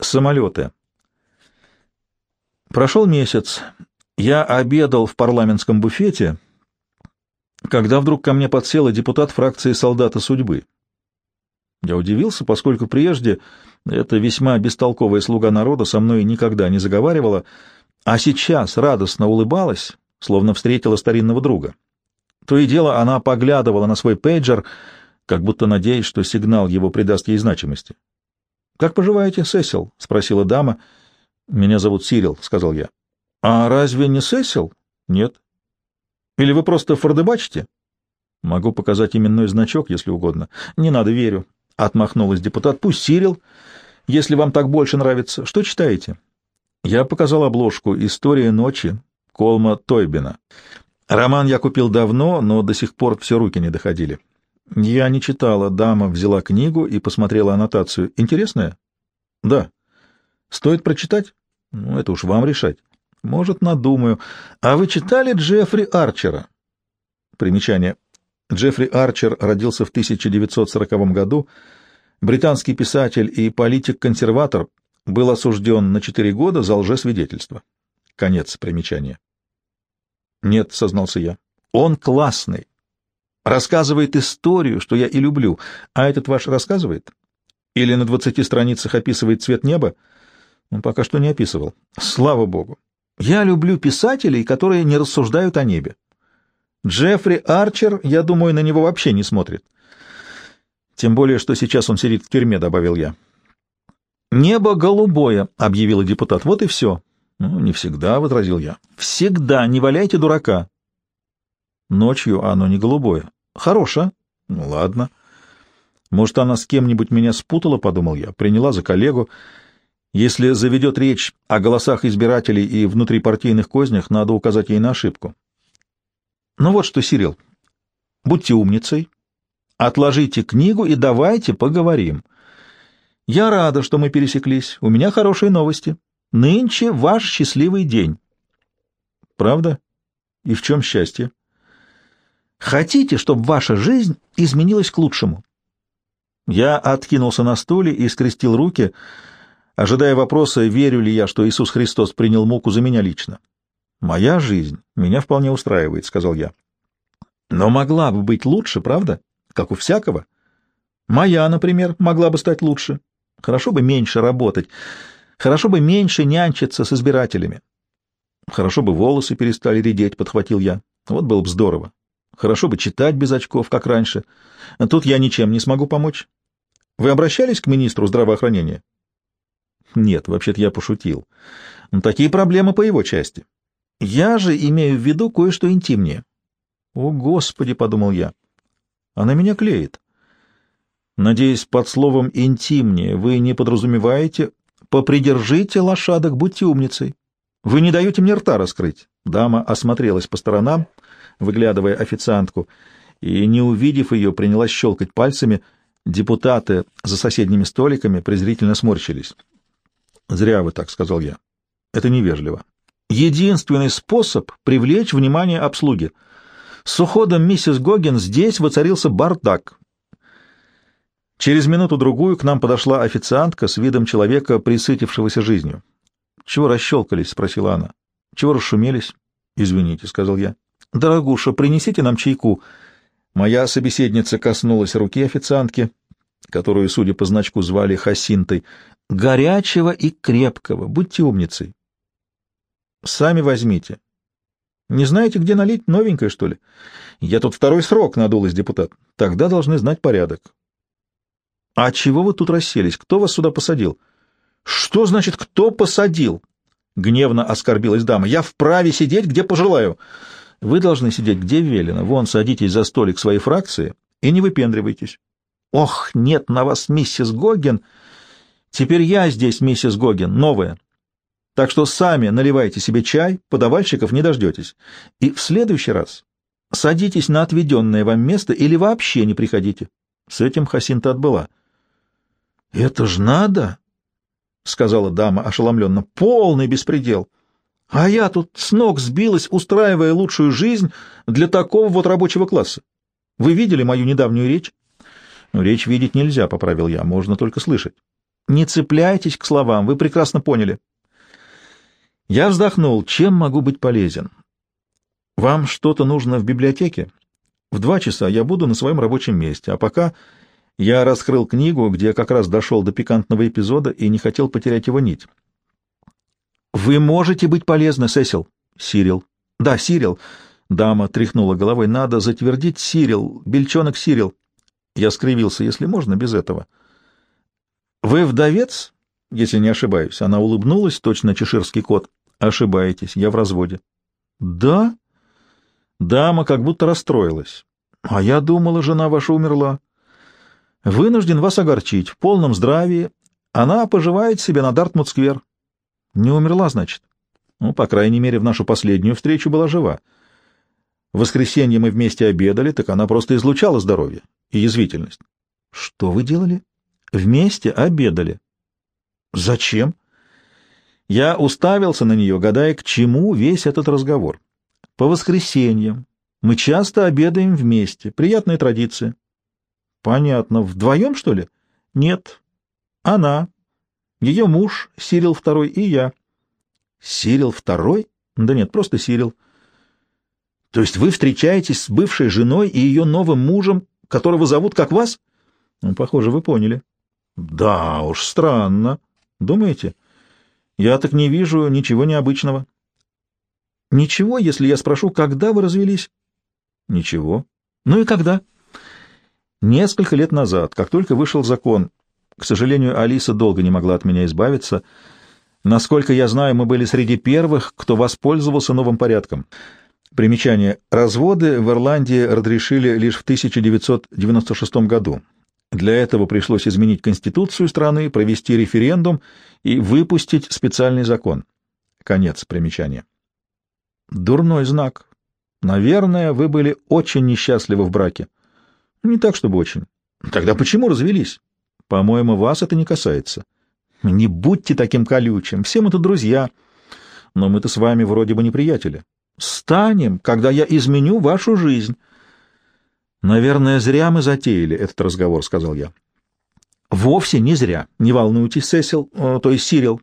Самолеты. Прошел месяц. Я обедал в парламентском буфете, когда вдруг ко мне подсела депутат фракции «Солдата судьбы». Я удивился, поскольку прежде эта весьма бестолковая слуга народа со мной никогда не заговаривала, а сейчас радостно улыбалась, словно встретила старинного друга. То и дело она поглядывала на свой пейджер, как будто надеясь, что сигнал его придаст ей значимости. «Как поживаете, Сесил?» — спросила дама. «Меня зовут Сирил», — сказал я. «А разве не Сесил?» «Нет». «Или вы просто фордебачите?» «Могу показать именной значок, если угодно». «Не надо, верю», — отмахнулась депутат. «Пусть Сирил, если вам так больше нравится. Что читаете?» Я показал обложку «История ночи» Колма Тойбина. Роман я купил давно, но до сих пор все руки не доходили. Я не читала. Дама взяла книгу и посмотрела аннотацию. Интересная? Да. Стоит прочитать? Ну, это уж вам решать. Может, надумаю. А вы читали Джеффри Арчера? Примечание. Джеффри Арчер родился в 1940 году. Британский писатель и политик-консерватор был осужден на четыре года за лжесвидетельство. Конец примечания. Нет, сознался я. Он классный рассказывает историю, что я и люблю, а этот ваш рассказывает? Или на двадцати страницах описывает цвет неба? Он пока что не описывал. Слава богу. Я люблю писателей, которые не рассуждают о небе. Джеффри Арчер, я думаю, на него вообще не смотрит. Тем более, что сейчас он сидит в тюрьме, добавил я. «Небо голубое», — объявила депутат. «Вот и все». «Ну, не всегда», — возразил я. «Всегда, не валяйте дурака». Ночью оно не голубое. Хороша. Ну, ладно. Может, она с кем-нибудь меня спутала, подумал я, приняла за коллегу. Если заведет речь о голосах избирателей и внутрипартийных кознях, надо указать ей на ошибку. Ну вот что, Сирил, будьте умницей, отложите книгу и давайте поговорим. Я рада, что мы пересеклись. У меня хорошие новости. Нынче ваш счастливый день. Правда? И в чем счастье? Хотите, чтобы ваша жизнь изменилась к лучшему? Я откинулся на стуле и скрестил руки, ожидая вопроса, верю ли я, что Иисус Христос принял муку за меня лично. «Моя жизнь меня вполне устраивает», — сказал я. «Но могла бы быть лучше, правда? Как у всякого. Моя, например, могла бы стать лучше. Хорошо бы меньше работать, хорошо бы меньше нянчиться с избирателями. Хорошо бы волосы перестали редеть», — подхватил я. «Вот было бы здорово. Хорошо бы читать без очков, как раньше. Тут я ничем не смогу помочь. Вы обращались к министру здравоохранения? Нет, вообще-то я пошутил. Но такие проблемы по его части. Я же имею в виду кое-что интимнее. О, Господи, — подумал я, — она меня клеит. Надеюсь, под словом «интимнее» вы не подразумеваете «попридержите лошадок, будьте умницей». Вы не даете мне рта раскрыть. Дама осмотрелась по сторонам, выглядывая официантку, и, не увидев ее, принялась щелкать пальцами. Депутаты за соседними столиками презрительно сморщились. «Зря вы так», — сказал я. «Это невежливо. Единственный способ — привлечь внимание обслуги. С уходом миссис Гоген здесь воцарился бардак». Через минуту-другую к нам подошла официантка с видом человека, присытившегося жизнью. «Чего расщелкались?» — спросила она. «Чего расшумелись?» «Извините», — сказал я. «Дорогуша, принесите нам чайку». Моя собеседница коснулась руки официантки, которую, судя по значку, звали Хасинтой. «Горячего и крепкого. Будьте умницей». «Сами возьмите». «Не знаете, где налить? Новенькое, что ли?» «Я тут второй срок», — надулась депутат. «Тогда должны знать порядок». «А чего вы тут расселись? Кто вас сюда посадил?» «Что значит, кто посадил?» — гневно оскорбилась дама. «Я вправе сидеть, где пожелаю». Вы должны сидеть где велено. Вон, садитесь за столик своей фракции и не выпендривайтесь. Ох, нет на вас, миссис Гоген. Теперь я здесь, миссис Гоген, новая. Так что сами наливайте себе чай, подавальщиков не дождетесь. И в следующий раз садитесь на отведенное вам место или вообще не приходите. С этим Хасинта отбыла. — Это ж надо, — сказала дама ошеломленно, — полный беспредел. — а я тут с ног сбилась, устраивая лучшую жизнь для такого вот рабочего класса. Вы видели мою недавнюю речь? Ну, речь видеть нельзя, — поправил я, — можно только слышать. Не цепляйтесь к словам, вы прекрасно поняли. Я вздохнул. Чем могу быть полезен? Вам что-то нужно в библиотеке? В два часа я буду на своем рабочем месте, а пока я раскрыл книгу, где как раз дошел до пикантного эпизода и не хотел потерять его нить. «Вы можете быть полезны, Сесил?» «Сирил». «Да, Сирил». Дама тряхнула головой. «Надо затвердить Сирил, бельчонок Сирил». Я скривился, если можно, без этого. «Вы вдовец, если не ошибаюсь?» Она улыбнулась, точно чеширский кот. «Ошибаетесь, я в разводе». «Да?» Дама как будто расстроилась. «А я думала, жена ваша умерла». «Вынужден вас огорчить. В полном здравии. Она поживает себе на Дартмут-сквер». «Не умерла, значит?» «Ну, по крайней мере, в нашу последнюю встречу была жива. В воскресенье мы вместе обедали, так она просто излучала здоровье и язвительность». «Что вы делали?» «Вместе обедали». «Зачем?» Я уставился на нее, гадая, к чему весь этот разговор. По воскресеньям. Мы часто обедаем вместе. Приятная традиция. Понятно. Вдвоем, что ли? Нет. Она. Ее муж, Сирил Второй, и я. Сирил Второй? Да нет, просто Сирил. То есть вы встречаетесь с бывшей женой и ее новым мужем, которого зовут как вас? Ну, похоже, вы поняли. Да уж, странно. Думаете? Я так не вижу ничего необычного. Ничего, если я спрошу, когда вы развелись? Ничего. Ну и когда? Несколько лет назад, как только вышел закон. К сожалению, Алиса долго не могла от меня избавиться. Насколько я знаю, мы были среди первых, кто воспользовался новым порядком. Примечание. Разводы в Ирландии разрешили лишь в 1996 году. Для этого пришлось изменить конституцию страны, провести референдум и выпустить специальный закон. Конец примечания. Дурной знак. Наверное, вы были очень несчастливы в браке. Не так, чтобы очень. Тогда почему развелись? По-моему, вас это не касается. Не будьте таким колючим. Все мы тут друзья. Но мы-то с вами вроде бы не приятели. Станем, когда я изменю вашу жизнь. Наверное, зря мы затеяли этот разговор, сказал я. Вовсе не зря. Не волнуйтесь, Сесил, то есть Сирил.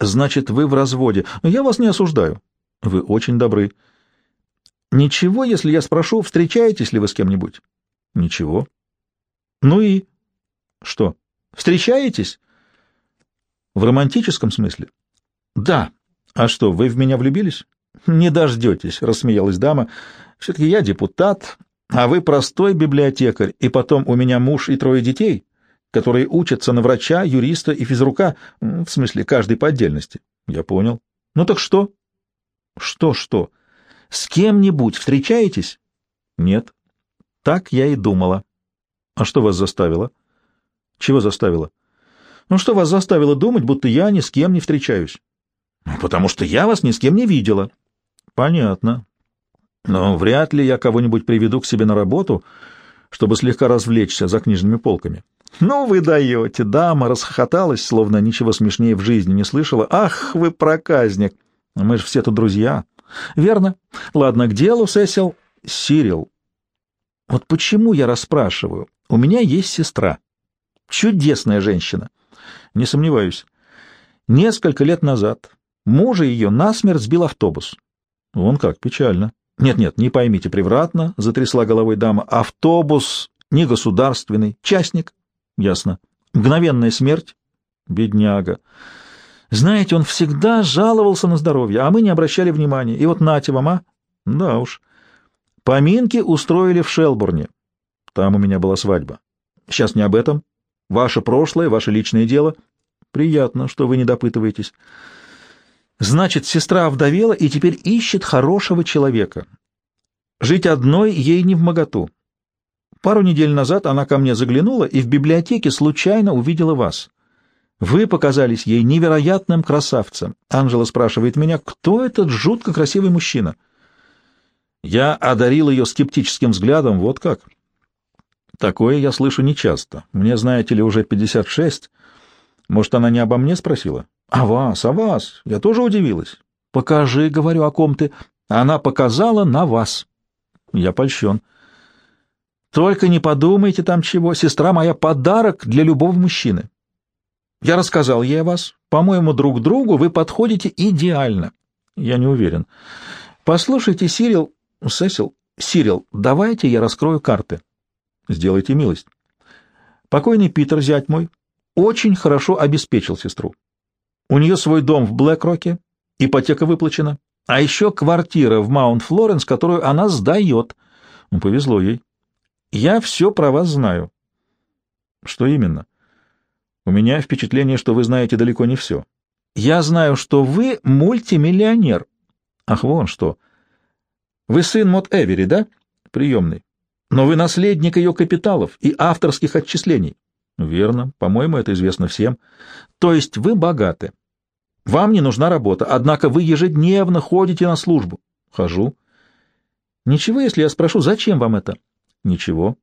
Значит, вы в разводе. Я вас не осуждаю. Вы очень добры. Ничего, если я спрошу, встречаетесь ли вы с кем-нибудь? Ничего. Ну и? Что? Встречаетесь? В романтическом смысле? Да. А что, вы в меня влюбились? Не дождетесь, рассмеялась дама. Все-таки я депутат, а вы простой библиотекарь, и потом у меня муж и трое детей, которые учатся на врача, юриста и физрука, в смысле, каждый по отдельности. Я понял. Ну так что? Что-что? С кем-нибудь встречаетесь? Нет. Так я и думала. А что вас заставило? Чего заставило? Ну что вас заставило думать, будто я ни с кем не встречаюсь? Потому что я вас ни с кем не видела. Понятно. Но вряд ли я кого-нибудь приведу к себе на работу, чтобы слегка развлечься за книжными полками. Ну вы даете, дама расхохоталась, словно ничего смешнее в жизни не слышала. Ах, вы проказник! Мы же все тут друзья. Верно. Ладно, к делу, Сесил. Сирил. Вот почему я расспрашиваю? У меня есть сестра. Чудесная женщина. Не сомневаюсь. Несколько лет назад мужа ее насмерть сбил автобус. Вон как, печально. Нет-нет, не поймите превратно, затрясла головой дама. Автобус не государственный, частник. Ясно. Мгновенная смерть. Бедняга. Знаете, он всегда жаловался на здоровье, а мы не обращали внимания. И вот нате вам, а? Да уж. Поминки устроили в Шелбурне. Там у меня была свадьба. Сейчас не об этом. Ваше прошлое, ваше личное дело. Приятно, что вы не допытываетесь. Значит, сестра овдовела и теперь ищет хорошего человека. Жить одной ей не в моготу. Пару недель назад она ко мне заглянула и в библиотеке случайно увидела вас. Вы показались ей невероятным красавцем. Анжела спрашивает меня, кто этот жутко красивый мужчина? Я одарил ее скептическим взглядом, вот как. Такое я слышу нечасто. Мне, знаете ли, уже 56. Может, она не обо мне спросила? А вас, а вас. Я тоже удивилась. Покажи, говорю, о ком ты. Она показала на вас. Я польщен. Только не подумайте там чего. Сестра моя — подарок для любого мужчины. Я рассказал ей о вас. По-моему, друг другу вы подходите идеально. Я не уверен. Послушайте, Сирил... Сесил, Сирил, давайте я раскрою карты. Сделайте милость. Покойный Питер, зять мой, очень хорошо обеспечил сестру. У нее свой дом в Блэкроке, ипотека выплачена, а еще квартира в Маунт-Флоренс, которую она сдает. Ну, повезло ей. Я все про вас знаю. Что именно? У меня впечатление, что вы знаете далеко не все. Я знаю, что вы мультимиллионер. Ах, вон что. Вы сын Мот Эвери, да? Приемный. Но вы наследник ее капиталов и авторских отчислений. Верно. По-моему, это известно всем. То есть вы богаты. Вам не нужна работа, однако вы ежедневно ходите на службу. Хожу. Ничего, если я спрошу, зачем вам это? Ничего.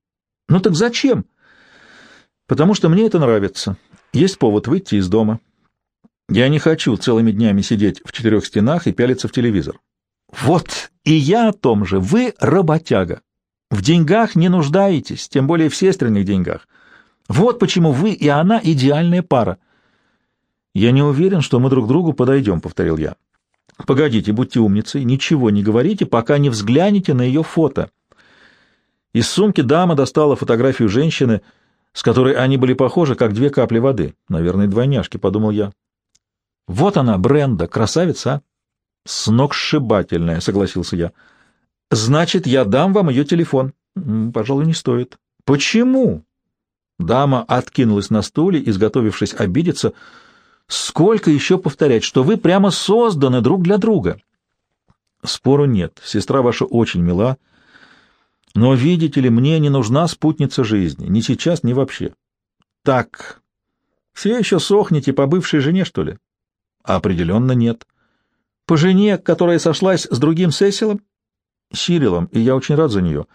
Ну так зачем? Потому что мне это нравится. Есть повод выйти из дома. Я не хочу целыми днями сидеть в четырех стенах и пялиться в телевизор. Вот и я о том же. Вы работяга. В деньгах не нуждаетесь, тем более в сестренных деньгах. Вот почему вы и она идеальная пара. Я не уверен, что мы друг другу подойдем, — повторил я. Погодите, будьте умницей, ничего не говорите, пока не взглянете на ее фото. Из сумки дама достала фотографию женщины, с которой они были похожи, как две капли воды. Наверное, двойняшки, — подумал я. Вот она, Бренда, красавица, а? Сногсшибательная, — согласился я. Значит, я дам вам ее телефон. Пожалуй, не стоит. Почему? Дама откинулась на стуле, изготовившись обидеться, — Сколько еще повторять, что вы прямо созданы друг для друга? Спору нет, сестра ваша очень мила, но, видите ли, мне не нужна спутница жизни, ни сейчас, ни вообще. Так, все еще сохнете по бывшей жене, что ли? Определенно нет. По жене, которая сошлась с другим Сесилом? Сирилом, и я очень рад за нее.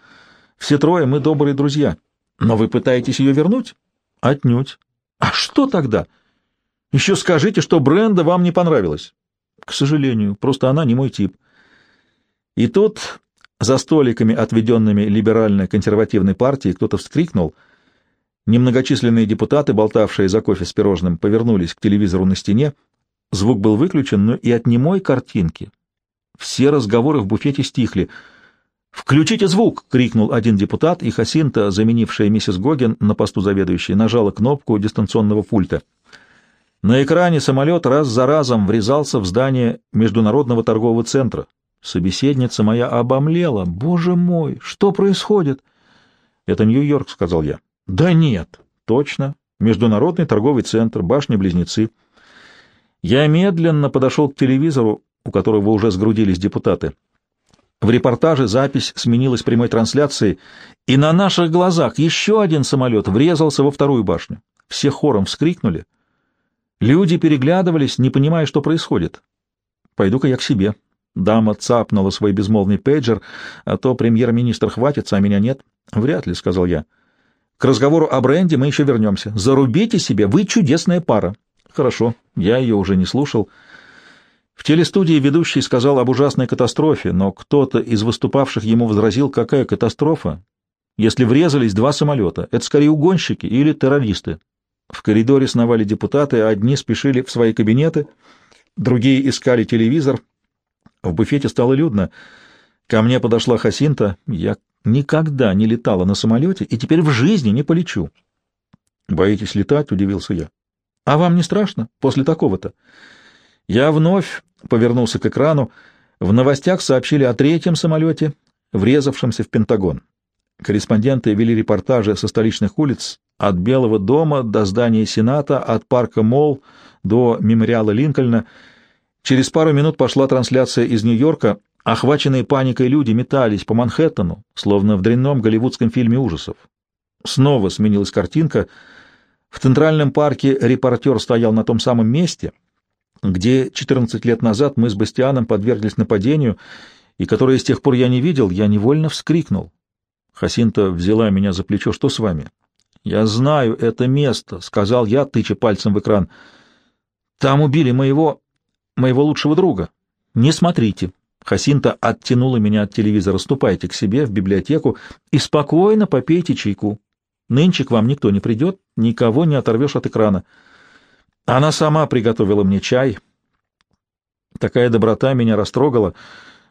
Все трое мы добрые друзья. Но вы пытаетесь ее вернуть? Отнюдь. А что тогда? — еще скажите, что Бренда вам не понравилась. К сожалению, просто она не мой тип. И тут за столиками, отведенными либерально-консервативной партией, кто-то вскрикнул. Немногочисленные депутаты, болтавшие за кофе с пирожным, повернулись к телевизору на стене. Звук был выключен, но и от немой картинки. Все разговоры в буфете стихли. «Включите звук!» — крикнул один депутат, и Хасинта, заменившая миссис Гоген на посту заведующей, нажала кнопку дистанционного пульта — на экране самолет раз за разом врезался в здание Международного торгового центра. Собеседница моя обомлела. «Боже мой, что происходит?» «Это Нью-Йорк», — сказал я. «Да нет». «Точно. Международный торговый центр, башни-близнецы». Я медленно подошел к телевизору, у которого уже сгрудились депутаты. В репортаже запись сменилась прямой трансляцией, и на наших глазах еще один самолет врезался во вторую башню. Все хором вскрикнули — Люди переглядывались, не понимая, что происходит. «Пойду-ка я к себе». Дама цапнула свой безмолвный пейджер, а то премьер-министр хватится, а меня нет. «Вряд ли», — сказал я. «К разговору о бренде мы еще вернемся. Зарубите себе, вы чудесная пара». «Хорошо, я ее уже не слушал». В телестудии ведущий сказал об ужасной катастрофе, но кто-то из выступавших ему возразил, какая катастрофа, если врезались два самолета. Это скорее угонщики или террористы. В коридоре сновали депутаты, одни спешили в свои кабинеты, другие искали телевизор. В буфете стало людно. Ко мне подошла Хасинта. Я никогда не летала на самолете и теперь в жизни не полечу. «Боитесь летать?» — удивился я. «А вам не страшно после такого-то?» Я вновь повернулся к экрану. В новостях сообщили о третьем самолете, врезавшемся в Пентагон. Корреспонденты вели репортажи со столичных улиц, от Белого дома до здания Сената, от парка Молл до мемориала Линкольна. Через пару минут пошла трансляция из Нью-Йорка. Охваченные паникой люди метались по Манхэттену, словно в дрянном голливудском фильме ужасов. Снова сменилась картинка. В Центральном парке репортер стоял на том самом месте, где 14 лет назад мы с Бастианом подверглись нападению, и которое с тех пор я не видел, я невольно вскрикнул. Хасинта взяла меня за плечо. «Что с вами?» «Я знаю это место», — сказал я, тыча пальцем в экран. «Там убили моего... моего лучшего друга. Не смотрите». Хасинта оттянула меня от телевизора. «Ступайте к себе в библиотеку и спокойно попейте чайку. Нынче к вам никто не придет, никого не оторвешь от экрана». Она сама приготовила мне чай. Такая доброта меня растрогала.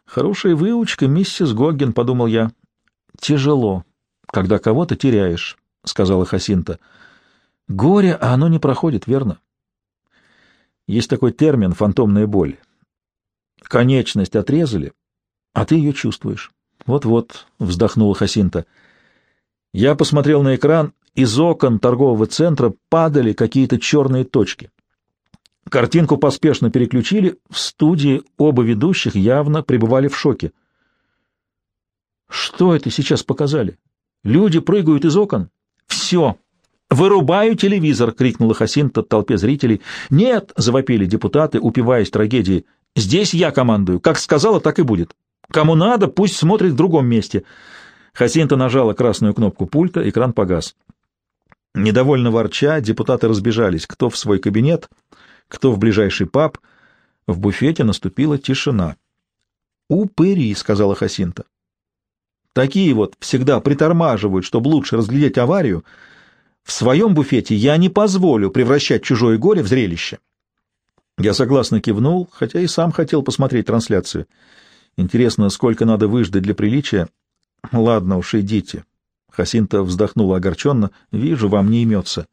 Хорошая выучка, миссис Гоггин, — подумал я. Тяжело, когда кого-то теряешь, — сказала Хасинта. Горе, а оно не проходит, верно? Есть такой термин — фантомная боль. Конечность отрезали, а ты ее чувствуешь. Вот-вот, — вздохнула Хасинта. Я посмотрел на экран, из окон торгового центра падали какие-то черные точки. Картинку поспешно переключили, в студии оба ведущих явно пребывали в шоке. «Что это сейчас показали? Люди прыгают из окон? Все! Вырубаю телевизор!» — крикнула Хасинта толпе зрителей. «Нет!» — завопили депутаты, упиваясь трагедией. «Здесь я командую. Как сказала, так и будет. Кому надо, пусть смотрит в другом месте». Хасинта нажала красную кнопку пульта, экран погас. Недовольно ворча, депутаты разбежались, кто в свой кабинет, кто в ближайший паб. В буфете наступила тишина. «Упыри», — сказала Хасинта. «Такие вот всегда притормаживают, чтобы лучше разглядеть аварию. В своем буфете я не позволю превращать чужое горе в зрелище». Я согласно кивнул, хотя и сам хотел посмотреть трансляцию. Интересно, сколько надо выждать для приличия. Ладно уж, идите. Хасинта вздохнула огорченно. Вижу, вам не имется.